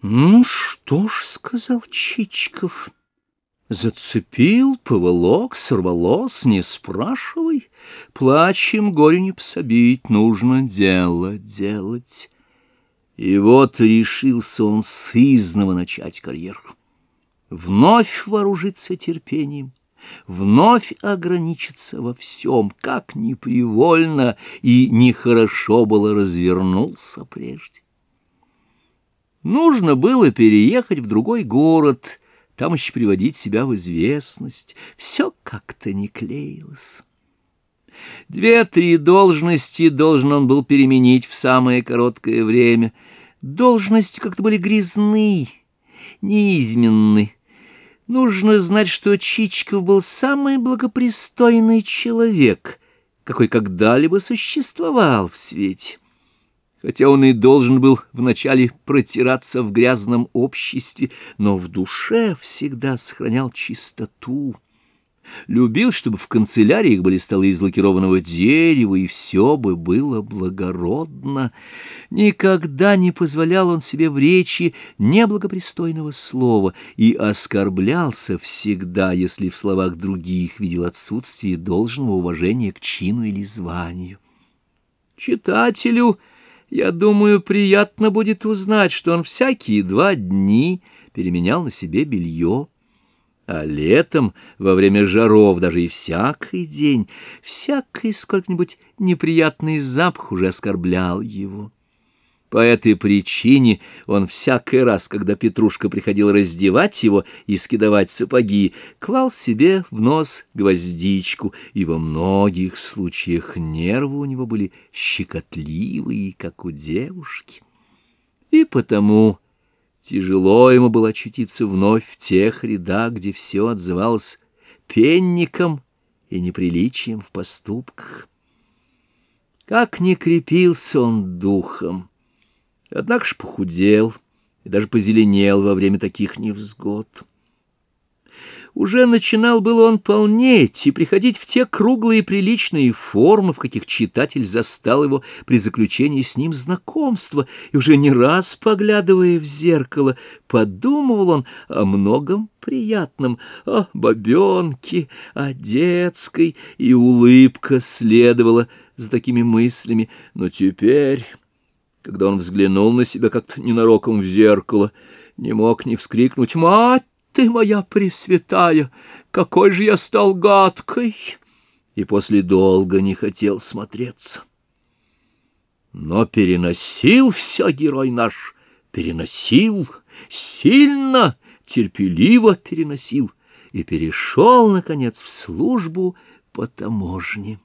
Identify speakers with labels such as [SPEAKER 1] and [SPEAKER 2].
[SPEAKER 1] Ну что ж, — сказал Чичиков, — зацепил, поволок, сорвалось, не спрашивай. Плачем горе не пособить, нужно дело делать. И вот решился он сызново начать карьеру. Вновь вооружиться терпением, вновь ограничиться во всем, как непривольно и нехорошо было развернулся прежде. Нужно было переехать в другой город, там еще приводить себя в известность. Все как-то не клеилось. Две-три должности должен он был переменить в самое короткое время. Должности как-то были грязны, неизменны. Нужно знать, что Чичиков был самый благопристойный человек, какой когда-либо существовал в свете хотя он и должен был вначале протираться в грязном обществе, но в душе всегда сохранял чистоту. Любил, чтобы в канцеляриях были столы из лакированного дерева, и все бы было благородно. Никогда не позволял он себе в речи неблагопристойного слова и оскорблялся всегда, если в словах других видел отсутствие должного уважения к чину или званию. Читателю я думаю, приятно будет узнать, что он всякие два дни переменял на себе белье, а летом, во время жаров, даже и всякий день, всякий сколько-нибудь неприятный запах уже оскорблял его. По этой причине он всякий раз, когда Петрушка приходил раздевать его и скидывать сапоги, клал себе в нос гвоздичку, и во многих случаях нервы у него были щекотливые, как у девушки. И потому тяжело ему было очутиться вновь в тех рядах, где все отзывалось пенником и неприличием в поступках. Как не крепился он духом! Однако ж похудел и даже позеленел во время таких невзгод. Уже начинал было он полнеть и приходить в те круглые приличные формы, в каких читатель застал его при заключении с ним знакомства, и уже не раз, поглядывая в зеркало, подумывал он о многом приятном, о бабенке, о детской, и улыбка следовала за такими мыслями, но теперь когда он взглянул на себя как-то ненароком в зеркало, не мог не вскрикнуть «Мать ты моя пресвятая! Какой же я стал гадкой!» И после долго не хотел смотреться. Но переносил все герой наш, переносил, сильно, терпеливо переносил и перешел, наконец, в службу по таможне.